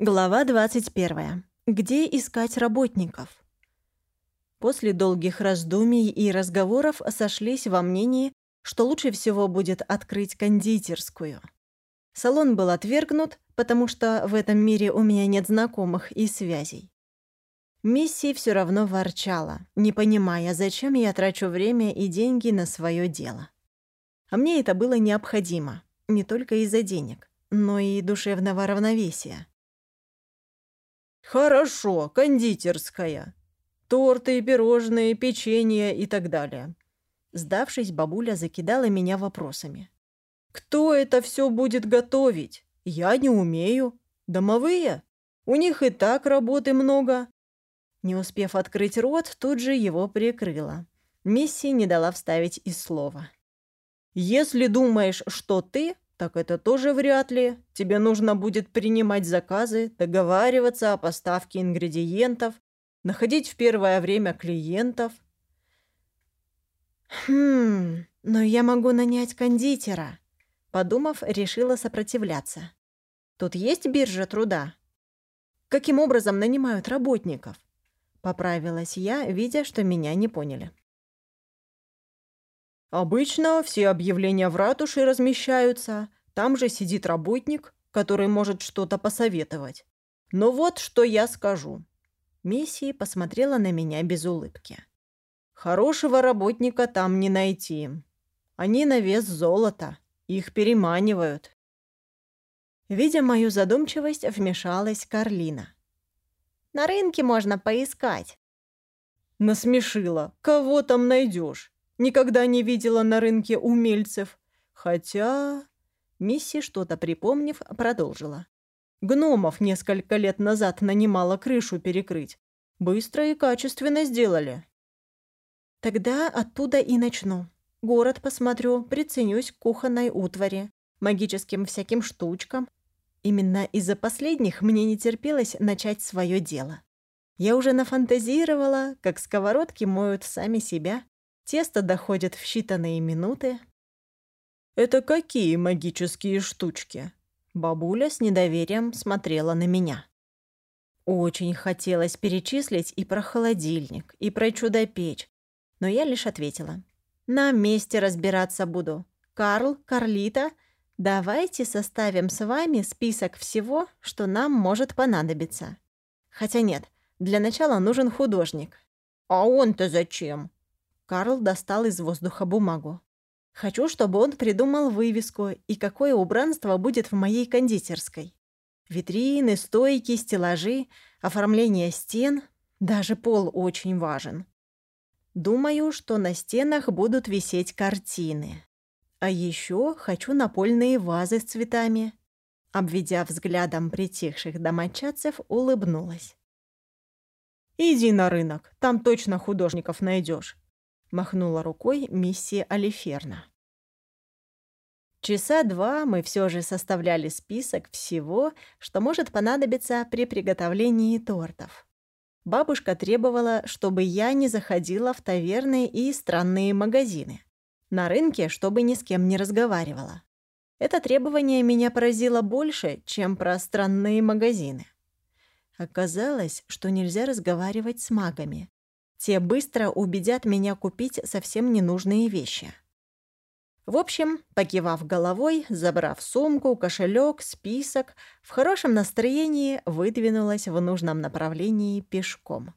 Глава 21. Где искать работников? После долгих раздумий и разговоров сошлись во мнении, что лучше всего будет открыть кондитерскую. Салон был отвергнут, потому что в этом мире у меня нет знакомых и связей. Мисси все равно ворчала, не понимая, зачем я трачу время и деньги на свое дело. А мне это было необходимо, не только из-за денег, но и душевного равновесия. «Хорошо, кондитерская. Торты, пирожные, печенье и так далее». Сдавшись, бабуля закидала меня вопросами. «Кто это все будет готовить? Я не умею. Домовые? У них и так работы много». Не успев открыть рот, тут же его прикрыла. Мисси не дала вставить и слова. «Если думаешь, что ты, так это тоже вряд ли. Тебе нужно будет принимать заказы, договариваться о поставке ингредиентов, находить в первое время клиентов. Хм, но я могу нанять кондитера. Подумав, решила сопротивляться. Тут есть биржа труда? Каким образом нанимают работников? Поправилась я, видя, что меня не поняли. Обычно все объявления в ратуше размещаются, там же сидит работник, который может что-то посоветовать. Но вот что я скажу. Миссия посмотрела на меня без улыбки. Хорошего работника там не найти. Они на вес золота, их переманивают. Видя мою задумчивость, вмешалась Карлина. На рынке можно поискать. Насмешила. Кого там найдешь? Никогда не видела на рынке умельцев. Хотя...» Мисси, что-то припомнив, продолжила. «Гномов несколько лет назад нанимала крышу перекрыть. Быстро и качественно сделали». «Тогда оттуда и начну. Город посмотрю, приценюсь к кухонной утвари, магическим всяким штучкам. Именно из-за последних мне не терпелось начать свое дело. Я уже нафантазировала, как сковородки моют сами себя, Тесто доходит в считанные минуты. «Это какие магические штучки?» Бабуля с недоверием смотрела на меня. Очень хотелось перечислить и про холодильник, и про чудо-печь, но я лишь ответила. «На месте разбираться буду. Карл, Карлита, давайте составим с вами список всего, что нам может понадобиться. Хотя нет, для начала нужен художник». «А он-то зачем?» Карл достал из воздуха бумагу. «Хочу, чтобы он придумал вывеску и какое убранство будет в моей кондитерской. Витрины, стойки, стеллажи, оформление стен, даже пол очень важен. Думаю, что на стенах будут висеть картины. А еще хочу напольные вазы с цветами». Обведя взглядом притихших домочадцев, улыбнулась. «Иди на рынок, там точно художников найдешь. — махнула рукой миссия Алиферна. Часа два мы все же составляли список всего, что может понадобиться при приготовлении тортов. Бабушка требовала, чтобы я не заходила в таверны и странные магазины. На рынке, чтобы ни с кем не разговаривала. Это требование меня поразило больше, чем про странные магазины. Оказалось, что нельзя разговаривать с магами. Те быстро убедят меня купить совсем ненужные вещи. В общем, покивав головой, забрав сумку, кошелек, список, в хорошем настроении выдвинулась в нужном направлении пешком.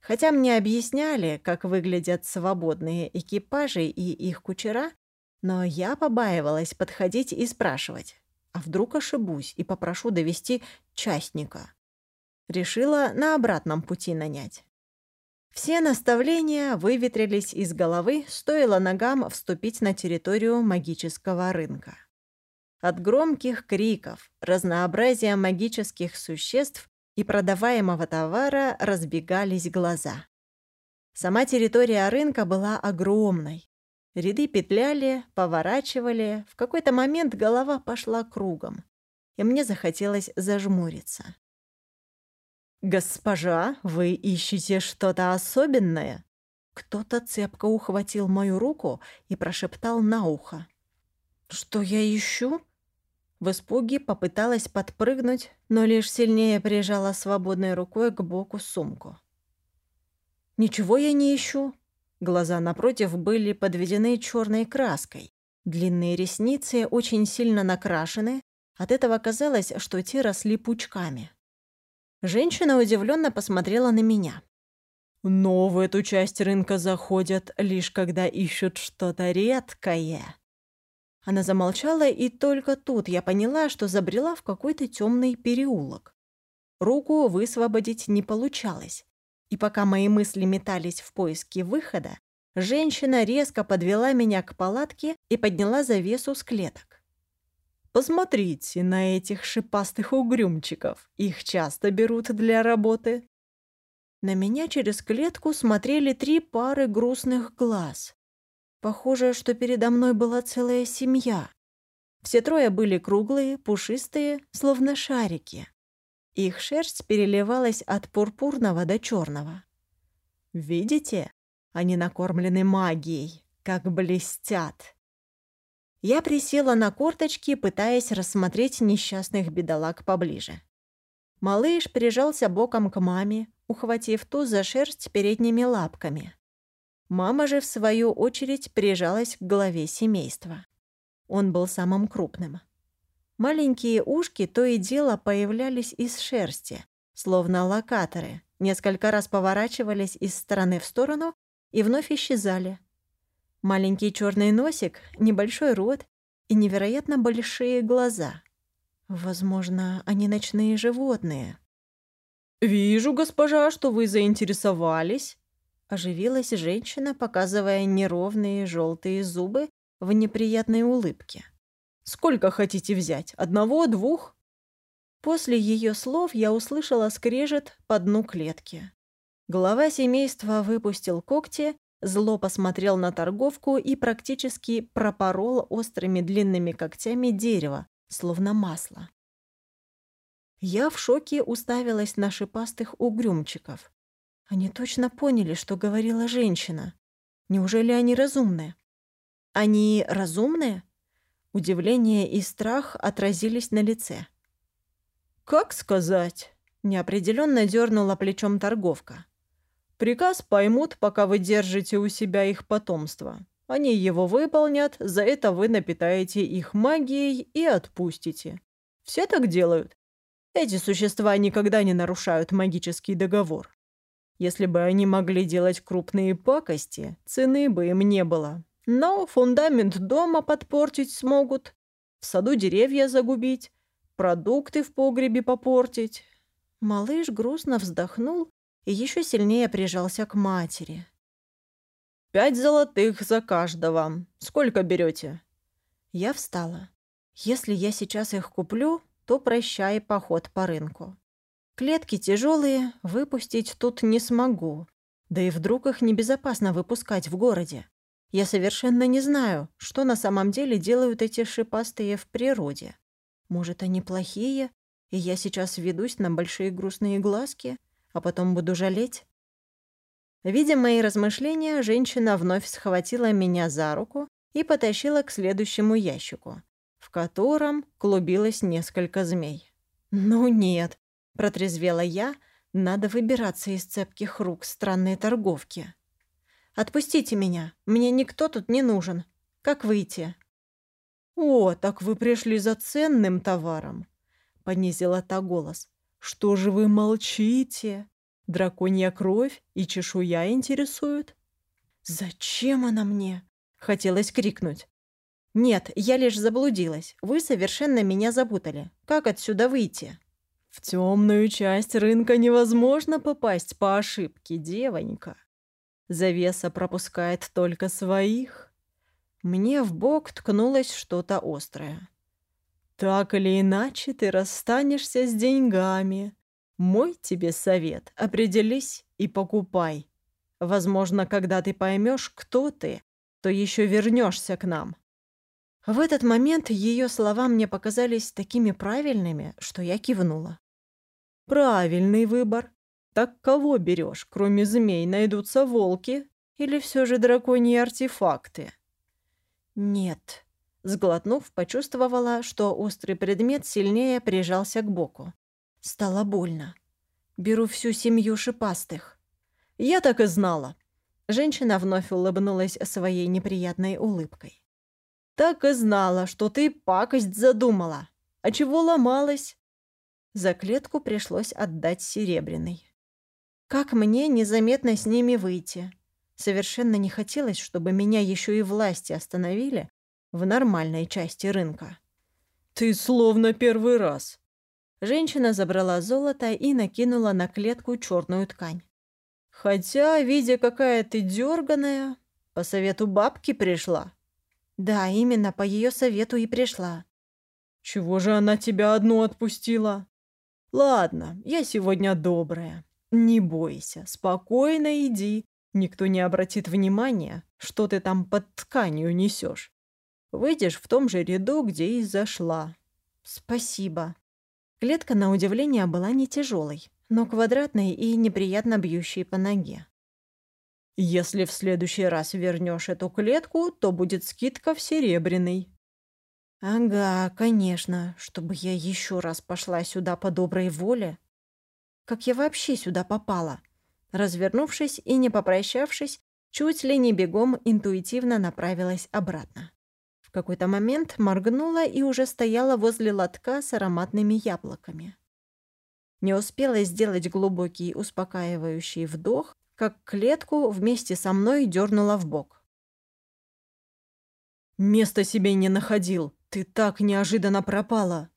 Хотя мне объясняли, как выглядят свободные экипажи и их кучера, но я побаивалась подходить и спрашивать, а вдруг ошибусь и попрошу довести частника. Решила на обратном пути нанять. Все наставления выветрились из головы, стоило ногам вступить на территорию магического рынка. От громких криков, разнообразия магических существ и продаваемого товара разбегались глаза. Сама территория рынка была огромной. Ряды петляли, поворачивали, в какой-то момент голова пошла кругом, и мне захотелось зажмуриться. «Госпожа, вы ищете что-то особенное?» Кто-то цепко ухватил мою руку и прошептал на ухо. «Что я ищу?» В испуге попыталась подпрыгнуть, но лишь сильнее прижала свободной рукой к боку сумку. «Ничего я не ищу». Глаза напротив были подведены черной краской. Длинные ресницы очень сильно накрашены, от этого казалось, что те росли пучками. Женщина удивленно посмотрела на меня. «Но в эту часть рынка заходят лишь когда ищут что-то редкое». Она замолчала, и только тут я поняла, что забрела в какой-то темный переулок. Руку высвободить не получалось. И пока мои мысли метались в поиске выхода, женщина резко подвела меня к палатке и подняла завесу с клеток. «Посмотрите на этих шипастых угрюмчиков. Их часто берут для работы». На меня через клетку смотрели три пары грустных глаз. Похоже, что передо мной была целая семья. Все трое были круглые, пушистые, словно шарики. Их шерсть переливалась от пурпурного до черного. Видите? Они накормлены магией, как блестят. Я присела на корточки, пытаясь рассмотреть несчастных бедолаг поближе. Малыш прижался боком к маме, ухватив ту за шерсть передними лапками. Мама же, в свою очередь, прижалась к голове семейства. Он был самым крупным. Маленькие ушки то и дело появлялись из шерсти, словно локаторы, несколько раз поворачивались из стороны в сторону и вновь исчезали. Маленький черный носик, небольшой рот и невероятно большие глаза. Возможно, они ночные животные. «Вижу, госпожа, что вы заинтересовались», Оживилась женщина, показывая неровные желтые зубы в неприятной улыбке. «Сколько хотите взять? Одного, двух?» После ее слов я услышала скрежет по дну клетки. Глава семейства выпустил когти, зло посмотрел на торговку и практически пропорол острыми длинными когтями дерево, словно масло. Я в шоке уставилась на шипастых угрюмчиков. Они точно поняли, что говорила женщина. Неужели они разумные? Они разумные? Удивление и страх отразились на лице. «Как сказать?» – неопределенно дернула плечом торговка. «Приказ поймут, пока вы держите у себя их потомство. Они его выполнят, за это вы напитаете их магией и отпустите. Все так делают. Эти существа никогда не нарушают магический договор. Если бы они могли делать крупные пакости, цены бы им не было. Но фундамент дома подпортить смогут, в саду деревья загубить, продукты в погребе попортить. Малыш грустно вздохнул и еще сильнее прижался к матери. «Пять золотых за каждого. Сколько берете?» Я встала. «Если я сейчас их куплю, то прощай поход по рынку. Клетки тяжелые, выпустить тут не смогу. Да и вдруг их небезопасно выпускать в городе. Я совершенно не знаю, что на самом деле делают эти шипастые в природе. Может, они плохие, и я сейчас ведусь на большие грустные глазки, а потом буду жалеть? Видя мои размышления, женщина вновь схватила меня за руку и потащила к следующему ящику, в котором клубилось несколько змей. Ну нет, Протрезвела я, надо выбираться из цепких рук странной торговки. «Отпустите меня, мне никто тут не нужен. Как выйти?» «О, так вы пришли за ценным товаром», — понизила та голос. «Что же вы молчите? Драконья кровь и чешуя интересуют?» «Зачем она мне?» — хотелось крикнуть. «Нет, я лишь заблудилась. Вы совершенно меня запутали. Как отсюда выйти?» В темную часть рынка невозможно попасть по ошибке, девонька. Завеса пропускает только своих. Мне в бок ткнулось что-то острое. Так или иначе ты расстанешься с деньгами. Мой тебе совет — определись и покупай. Возможно, когда ты поймешь, кто ты, то еще вернешься к нам. В этот момент ее слова мне показались такими правильными, что я кивнула. Правильный выбор. Так кого берешь? Кроме змей найдутся волки или все же драконьи артефакты? Нет. Сглотнув, почувствовала, что острый предмет сильнее прижался к боку. Стало больно. Беру всю семью шипастых. Я так и знала. Женщина вновь улыбнулась своей неприятной улыбкой. Так и знала, что ты пакость задумала. А чего ломалась? За клетку пришлось отдать серебряный. Как мне незаметно с ними выйти? Совершенно не хотелось, чтобы меня еще и власти остановили в нормальной части рынка. «Ты словно первый раз». Женщина забрала золото и накинула на клетку черную ткань. «Хотя, видя, какая ты дерганая, по совету бабки пришла». «Да, именно по ее совету и пришла». «Чего же она тебя одну отпустила?» «Ладно, я сегодня добрая. Не бойся, спокойно иди. Никто не обратит внимания, что ты там под тканью несешь. Выйдешь в том же ряду, где и зашла. Спасибо. Клетка, на удивление, была не тяжелой, но квадратной и неприятно бьющей по ноге. Если в следующий раз вернешь эту клетку, то будет скидка в серебряный. Ага, конечно, чтобы я еще раз пошла сюда по доброй воле. Как я вообще сюда попала? Развернувшись и не попрощавшись, чуть ли не бегом интуитивно направилась обратно какой-то момент моргнула и уже стояла возле лотка с ароматными яблоками. Не успела сделать глубокий успокаивающий вдох, как клетку вместе со мной дернула в бок. «Места себе не находил! Ты так неожиданно пропала!»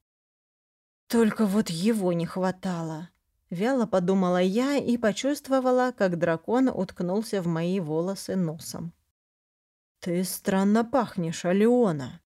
«Только вот его не хватало!» Вяло подумала я и почувствовала, как дракон уткнулся в мои волосы носом. «Ты странно пахнешь, Алиона».